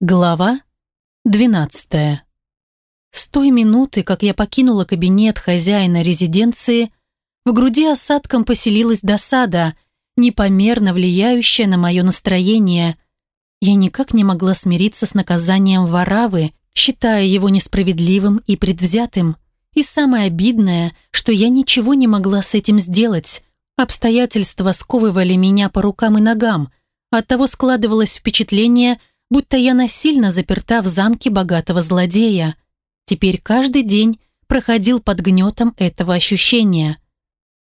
Глава 12. С той минуты, как я покинула кабинет хозяина резиденции, в груди осадком поселилась досада, непомерно влияющая на мое настроение. Я никак не могла смириться с наказанием Варавы, считая его несправедливым и предвзятым. И самое обидное, что я ничего не могла с этим сделать. Обстоятельства сковывали меня по рукам и ногам. Оттого складывалось впечатление – будто я насильно заперта в замке богатого злодея. Теперь каждый день проходил под гнетом этого ощущения.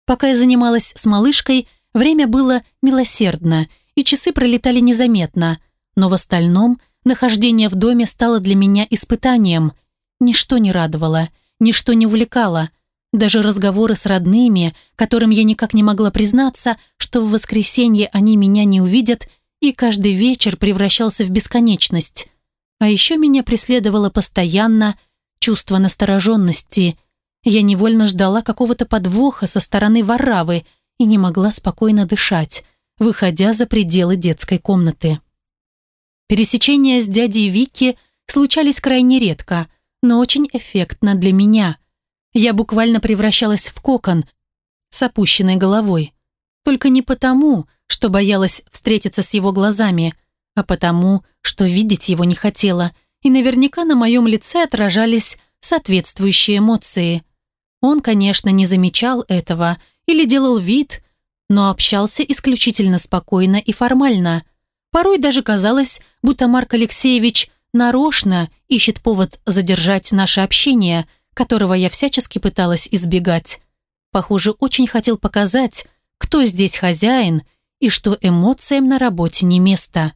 Пока я занималась с малышкой, время было милосердно, и часы пролетали незаметно, но в остальном нахождение в доме стало для меня испытанием. Ничто не радовало, ничто не увлекало. Даже разговоры с родными, которым я никак не могла признаться, что в воскресенье они меня не увидят – и каждый вечер превращался в бесконечность. А еще меня преследовало постоянно чувство настороженности. Я невольно ждала какого-то подвоха со стороны Варавы и не могла спокойно дышать, выходя за пределы детской комнаты. Пересечения с дядей Вики случались крайне редко, но очень эффектно для меня. Я буквально превращалась в кокон с опущенной головой. Только не потому, что боялась встретиться с его глазами, а потому, что видеть его не хотела, и наверняка на моем лице отражались соответствующие эмоции. Он, конечно, не замечал этого или делал вид, но общался исключительно спокойно и формально. Порой даже казалось, будто Марк Алексеевич нарочно ищет повод задержать наше общение, которого я всячески пыталась избегать. Похоже, очень хотел показать, кто здесь хозяин и что эмоциям на работе не место.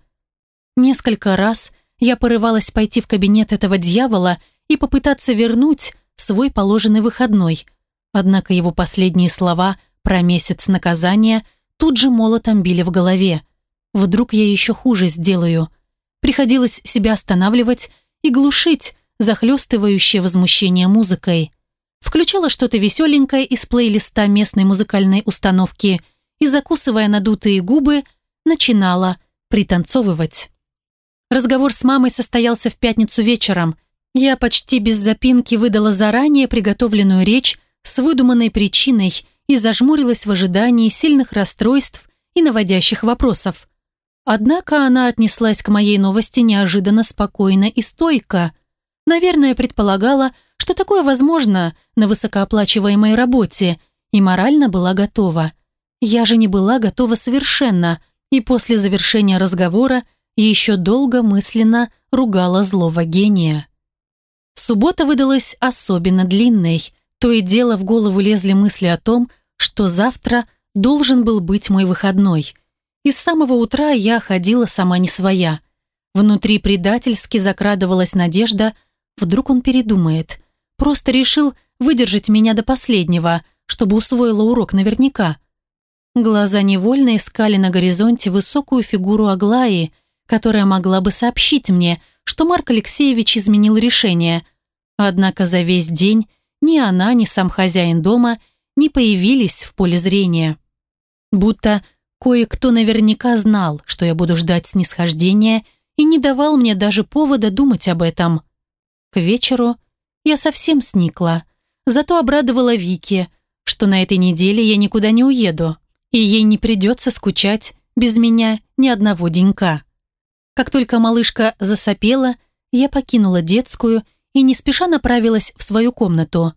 Несколько раз я порывалась пойти в кабинет этого дьявола и попытаться вернуть свой положенный выходной, однако его последние слова про месяц наказания тут же молотом били в голове. Вдруг я еще хуже сделаю. Приходилось себя останавливать и глушить захлестывающее возмущение музыкой. Включала что-то веселенькое из плейлиста местной музыкальной установки – и, закусывая надутые губы, начинала пританцовывать. Разговор с мамой состоялся в пятницу вечером. Я почти без запинки выдала заранее приготовленную речь с выдуманной причиной и зажмурилась в ожидании сильных расстройств и наводящих вопросов. Однако она отнеслась к моей новости неожиданно спокойно и стойко. Наверное, предполагала, что такое возможно на высокооплачиваемой работе, и морально была готова – я же не была готова совершенно, и после завершения разговора еще долго мысленно ругала злого гения. Суббота выдалась особенно длинной. То и дело в голову лезли мысли о том, что завтра должен был быть мой выходной. И с самого утра я ходила сама не своя. Внутри предательски закрадывалась надежда, вдруг он передумает. Просто решил выдержать меня до последнего, чтобы усвоила урок наверняка. Глаза невольно искали на горизонте высокую фигуру Аглаи, которая могла бы сообщить мне, что Марк Алексеевич изменил решение. Однако за весь день ни она, ни сам хозяин дома не появились в поле зрения. Будто кое-кто наверняка знал, что я буду ждать снисхождения и не давал мне даже повода думать об этом. К вечеру я совсем сникла, зато обрадовала Вике, что на этой неделе я никуда не уеду и ей не придется скучать без меня ни одного денька. Как только малышка засопела, я покинула детскую и не спеша направилась в свою комнату.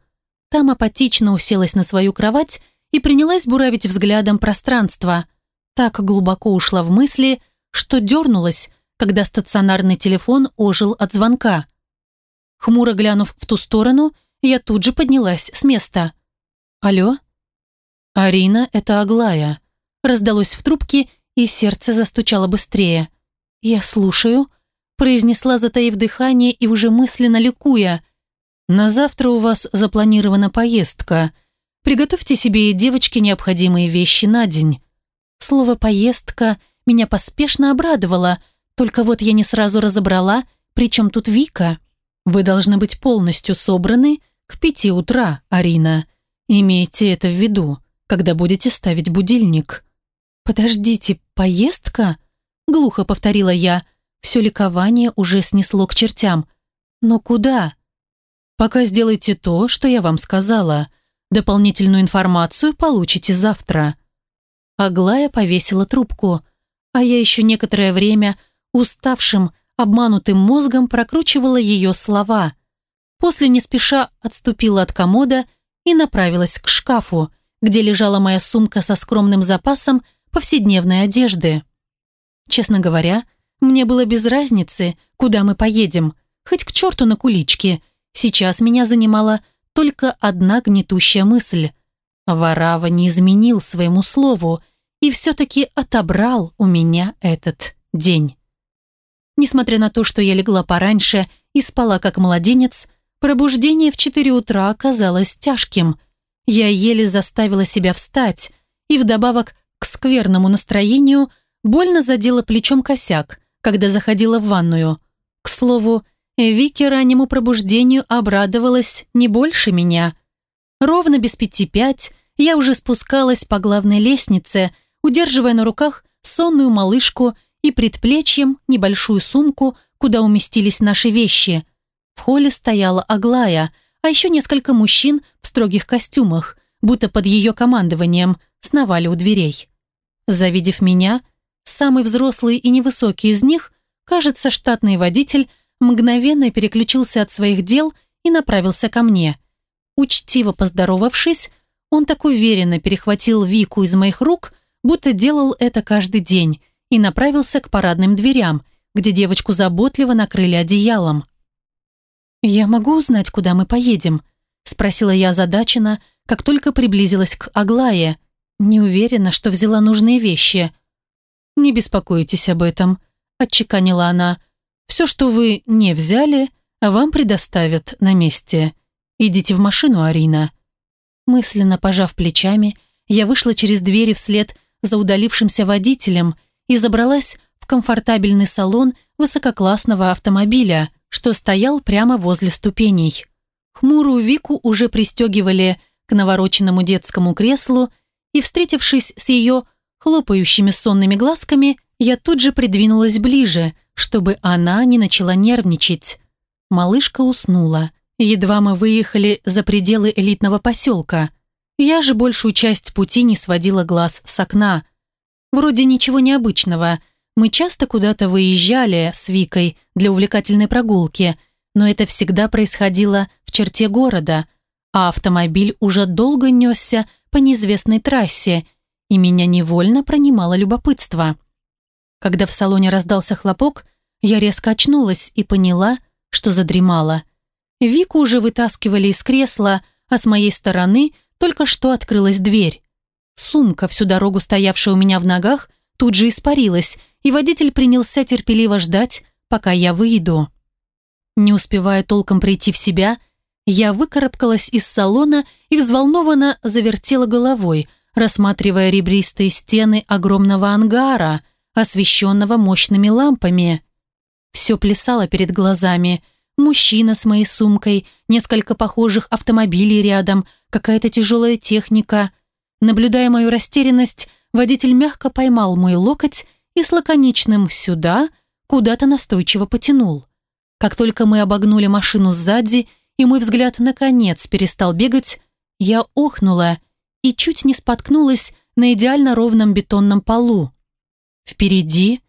Там апатично уселась на свою кровать и принялась буравить взглядом пространство. Так глубоко ушла в мысли, что дернулась, когда стационарный телефон ожил от звонка. Хмуро глянув в ту сторону, я тут же поднялась с места. «Алло?» «Арина, это Аглая», раздалось в трубке, и сердце застучало быстрее. «Я слушаю», произнесла, затаив дыхание и уже мысленно ликуя. «На завтра у вас запланирована поездка. Приготовьте себе и девочке необходимые вещи на день». Слово «поездка» меня поспешно обрадовало, только вот я не сразу разобрала, при чем тут Вика. «Вы должны быть полностью собраны к пяти утра, Арина. Имейте это в виду когда будете ставить будильник». «Подождите, поездка?» – глухо повторила я. все ликование уже снесло к чертям. Но куда? Пока сделайте то, что я вам сказала. Дополнительную информацию получите завтра. Аглая повесила трубку, а я еще некоторое время уставшим, обманутым мозгом прокручивала ее слова. После не спеша отступила от комода и направилась к шкафу, где лежала моя сумка со скромным запасом повседневной одежды. Честно говоря, мне было без разницы, куда мы поедем, хоть к черту на куличке. Сейчас меня занимала только одна гнетущая мысль. Варава не изменил своему слову и все-таки отобрал у меня этот день. Несмотря на то, что я легла пораньше и спала как младенец, пробуждение в 4 утра оказалось тяжким. Я еле заставила себя встать и вдобавок к скверному настроению больно задела плечом косяк, когда заходила в ванную. К слову, Вики раннему пробуждению обрадовалась не больше меня. Ровно без пяти пять я уже спускалась по главной лестнице, удерживая на руках сонную малышку и предплечьем небольшую сумку, куда уместились наши вещи. В холле стояла Аглая, а еще несколько мужчин в строгих костюмах, будто под ее командованием, сновали у дверей. Завидев меня, самый взрослый и невысокий из них, кажется, штатный водитель, мгновенно переключился от своих дел и направился ко мне. Учтиво поздоровавшись, он так уверенно перехватил Вику из моих рук, будто делал это каждый день, и направился к парадным дверям, где девочку заботливо накрыли одеялом. «Я могу узнать, куда мы поедем?» – спросила я озадаченно, как только приблизилась к Аглае. Не уверена, что взяла нужные вещи. «Не беспокойтесь об этом», – отчеканила она. «Все, что вы не взяли, вам предоставят на месте. Идите в машину, Арина». Мысленно пожав плечами, я вышла через двери вслед за удалившимся водителем и забралась в комфортабельный салон высококлассного автомобиля, что стоял прямо возле ступеней. Хмурую Вику уже пристегивали к навороченному детскому креслу, и, встретившись с ее хлопающими сонными глазками, я тут же придвинулась ближе, чтобы она не начала нервничать. Малышка уснула. Едва мы выехали за пределы элитного поселка. Я же большую часть пути не сводила глаз с окна. Вроде ничего необычного. Мы часто куда-то выезжали с Викой для увлекательной прогулки, но это всегда происходило в черте города, а автомобиль уже долго несся по неизвестной трассе, и меня невольно пронимало любопытство. Когда в салоне раздался хлопок, я резко очнулась и поняла, что задремала. Вику уже вытаскивали из кресла, а с моей стороны только что открылась дверь. Сумка, всю дорогу стоявшая у меня в ногах, тут же испарилась, и водитель принялся терпеливо ждать, пока я выйду. Не успевая толком прийти в себя, я выкарабкалась из салона и взволнованно завертела головой, рассматривая ребристые стены огромного ангара, освещенного мощными лампами. Все плясало перед глазами. Мужчина с моей сумкой, несколько похожих автомобилей рядом, какая-то тяжелая техника. Наблюдая мою растерянность, водитель мягко поймал мой локоть и с лаконичным «сюда» куда-то настойчиво потянул. Как только мы обогнули машину сзади, и мой взгляд наконец перестал бегать, я охнула и чуть не споткнулась на идеально ровном бетонном полу. Впереди,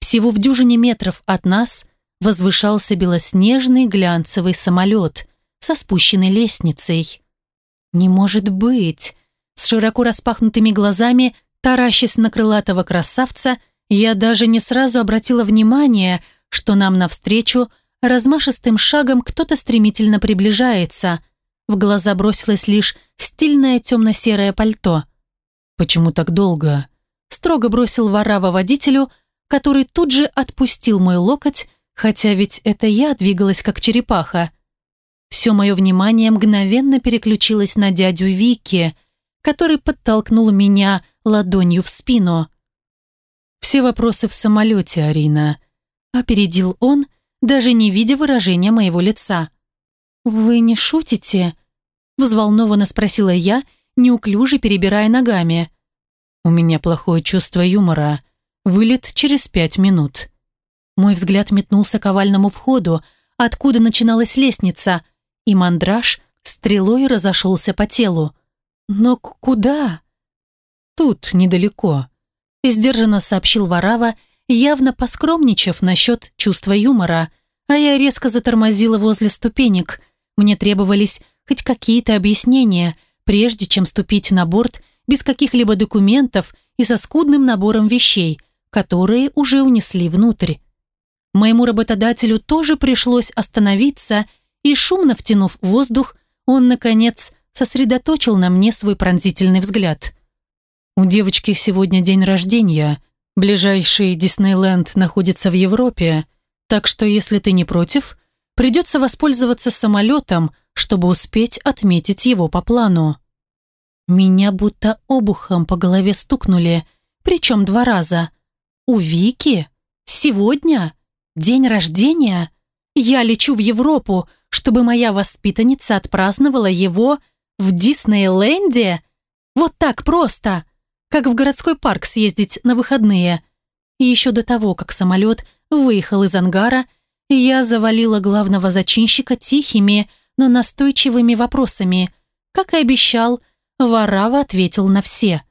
всего в дюжине метров от нас, возвышался белоснежный глянцевый самолет со спущенной лестницей. «Не может быть!» С широко распахнутыми глазами Таращась на крылатого красавца, я даже не сразу обратила внимание, что нам навстречу размашистым шагом кто-то стремительно приближается. В глаза бросилось лишь стильное темно-серое пальто. «Почему так долго?» Строго бросил Варава водителю, который тут же отпустил мой локоть, хотя ведь это я двигалась как черепаха. Все мое внимание мгновенно переключилось на дядю Вики, который подтолкнул меня ладонью в спину. «Все вопросы в самолете, Арина», — опередил он, даже не видя выражения моего лица. «Вы не шутите?» — взволнованно спросила я, неуклюже перебирая ногами. «У меня плохое чувство юмора. Вылет через пять минут». Мой взгляд метнулся к овальному входу, откуда начиналась лестница, и мандраж стрелой разошелся по телу. Но куда? Тут, недалеко. Сдержанно сообщил Варава, явно поскромничав насчет чувства юмора, а я резко затормозила возле ступенек. Мне требовались хоть какие-то объяснения, прежде чем ступить на борт без каких-либо документов и со скудным набором вещей, которые уже унесли внутрь. Моему работодателю тоже пришлось остановиться, и, шумно втянув воздух, он, наконец, сосредоточил на мне свой пронзительный взгляд. «У девочки сегодня день рождения. Ближайший Диснейленд находится в Европе, так что, если ты не против, придется воспользоваться самолетом, чтобы успеть отметить его по плану». Меня будто обухом по голове стукнули, причем два раза. «У Вики? Сегодня?» День рождения? Я лечу в Европу, чтобы моя воспитанница отпраздновала его в Диснейленде? Вот так просто, как в городской парк съездить на выходные. И еще до того, как самолет выехал из ангара, я завалила главного зачинщика тихими, но настойчивыми вопросами. Как и обещал, Варава ответил на все.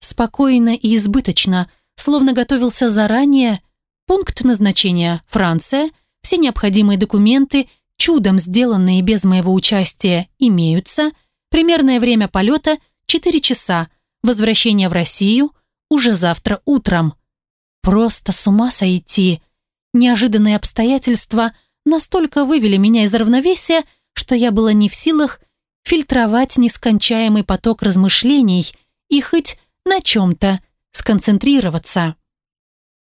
Спокойно и избыточно, словно готовился заранее Пункт назначения – Франция. Все необходимые документы, чудом сделанные без моего участия, имеются. Примерное время полета – 4 часа. Возвращение в Россию – уже завтра утром. Просто с ума сойти. Неожиданные обстоятельства настолько вывели меня из равновесия, что я была не в силах фильтровать нескончаемый поток размышлений и хоть на чем-то сконцентрироваться.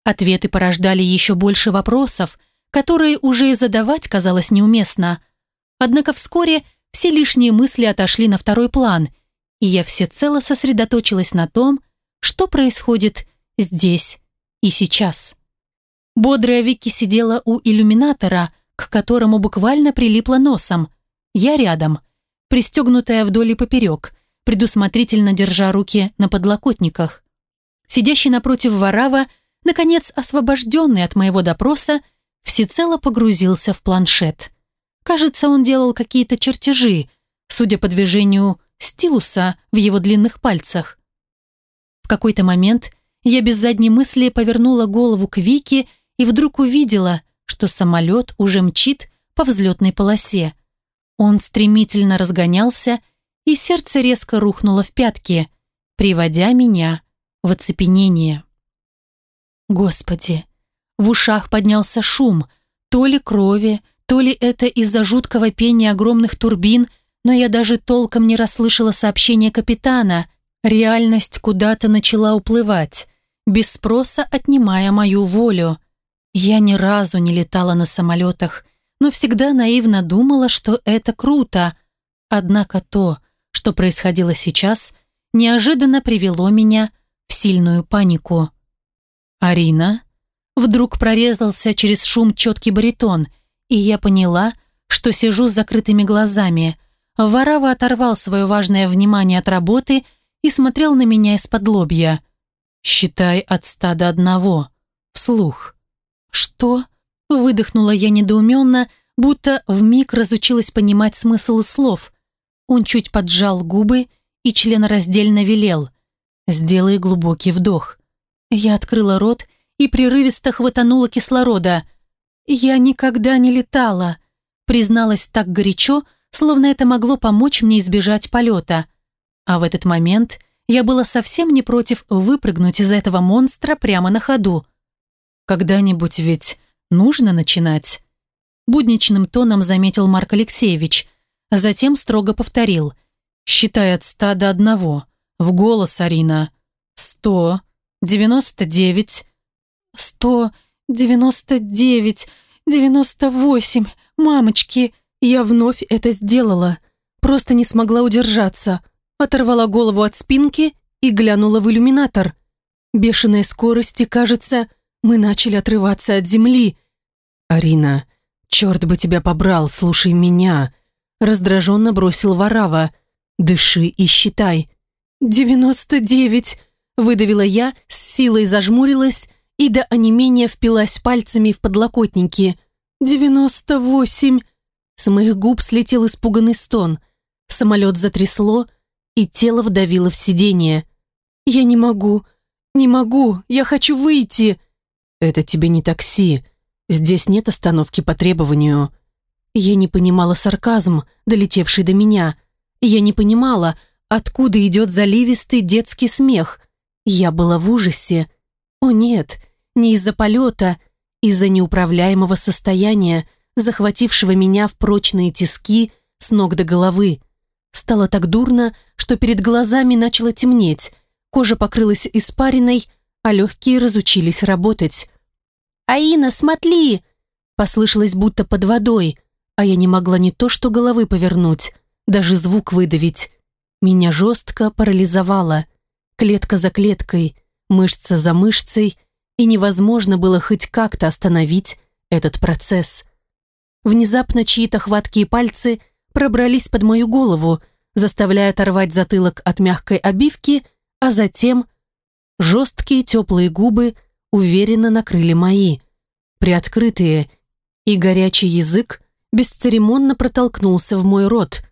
Ответы порождали еще больше вопросов, которые уже и задавать казалось неуместно. Однако вскоре все лишние мысли отошли на второй план, и я всецело сосредоточилась на том, что происходит здесь и сейчас. Бодрая Вики сидела у иллюминатора, к которому буквально прилипла носом. Я рядом, пристегнутая вдоль и поперек, предусмотрительно держа руки на подлокотниках. Сидящий напротив Варава – наконец освобожденный от моего допроса, всецело погрузился в планшет. Кажется, он делал какие-то чертежи, судя по движению стилуса в его длинных пальцах. В какой-то момент я без задней мысли повернула голову к Вике и вдруг увидела, что самолет уже мчит по взлетной полосе. Он стремительно разгонялся, и сердце резко рухнуло в пятки, приводя меня в оцепенение. Господи! В ушах поднялся шум, то ли крови, то ли это из-за жуткого пения огромных турбин, но я даже толком не расслышала сообщение капитана. Реальность куда-то начала уплывать, без спроса отнимая мою волю. Я ни разу не летала на самолетах, но всегда наивно думала, что это круто. Однако то, что происходило сейчас, неожиданно привело меня в сильную панику. «Арина?» Вдруг прорезался через шум четкий баритон, и я поняла, что сижу с закрытыми глазами. Варава оторвал свое важное внимание от работы и смотрел на меня из-под лобья. «Считай от ста до одного. Вслух». «Что?» – выдохнула я недоуменно, будто вмиг разучилась понимать смысл слов. Он чуть поджал губы и членораздельно велел. «Сделай глубокий вдох. Я открыла рот и прерывисто хватанула кислорода. «Я никогда не летала», призналась так горячо, словно это могло помочь мне избежать полета. А в этот момент я была совсем не против выпрыгнуть из этого монстра прямо на ходу. «Когда-нибудь ведь нужно начинать», будничным тоном заметил Марк Алексеевич, а затем строго повторил. «Считай от ста до одного. В голос, Арина. Сто девяносто девять, сто девяносто девять, девяносто восемь. Мамочки, я вновь это сделала. Просто не смогла удержаться. Оторвала голову от спинки и глянула в иллюминатор. Бешеной скорости, кажется, мы начали отрываться от земли. «Арина, черт бы тебя побрал, слушай меня!» Раздраженно бросил Варава. «Дыши и считай». «Девяносто девять!» Выдавила я, с силой зажмурилась и до онемения впилась пальцами в подлокотники. «Девяносто восемь!» С моих губ слетел испуганный стон. Самолет затрясло, и тело вдавило в сиденье. «Я не могу, не могу, я хочу выйти!» «Это тебе не такси. Здесь нет остановки по требованию». Я не понимала сарказм, долетевший до меня. Я не понимала, откуда идет заливистый детский смех. Я была в ужасе. О нет, не из-за полета, из-за неуправляемого состояния, захватившего меня в прочные тиски с ног до головы. Стало так дурно, что перед глазами начало темнеть, кожа покрылась испариной, а легкие разучились работать. «Аина, смотри!» Послышалось будто под водой, а я не могла не то что головы повернуть, даже звук выдавить. Меня жестко парализовало, клетка за клеткой, мышца за мышцей, и невозможно было хоть как-то остановить этот процесс. Внезапно чьи-то хваткие пальцы пробрались под мою голову, заставляя оторвать затылок от мягкой обивки, а затем жесткие теплые губы уверенно накрыли мои, приоткрытые, и горячий язык бесцеремонно протолкнулся в мой рот.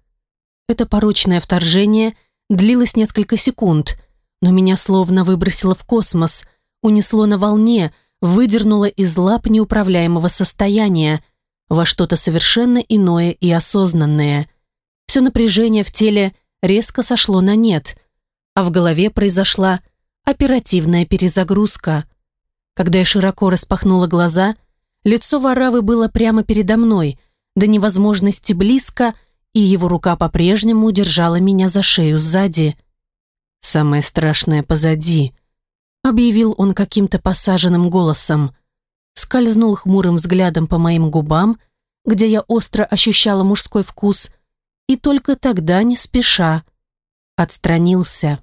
Это порочное вторжение длилось несколько секунд, но меня словно выбросило в космос, унесло на волне, выдернуло из лап неуправляемого состояния во что-то совершенно иное и осознанное. Все напряжение в теле резко сошло на нет, а в голове произошла оперативная перезагрузка. Когда я широко распахнула глаза, лицо Варавы было прямо передо мной, до невозможности близко, и его рука по-прежнему держала меня за шею сзади. «Самое страшное позади», — объявил он каким-то посаженным голосом. Скользнул хмурым взглядом по моим губам, где я остро ощущала мужской вкус, и только тогда, не спеша, отстранился.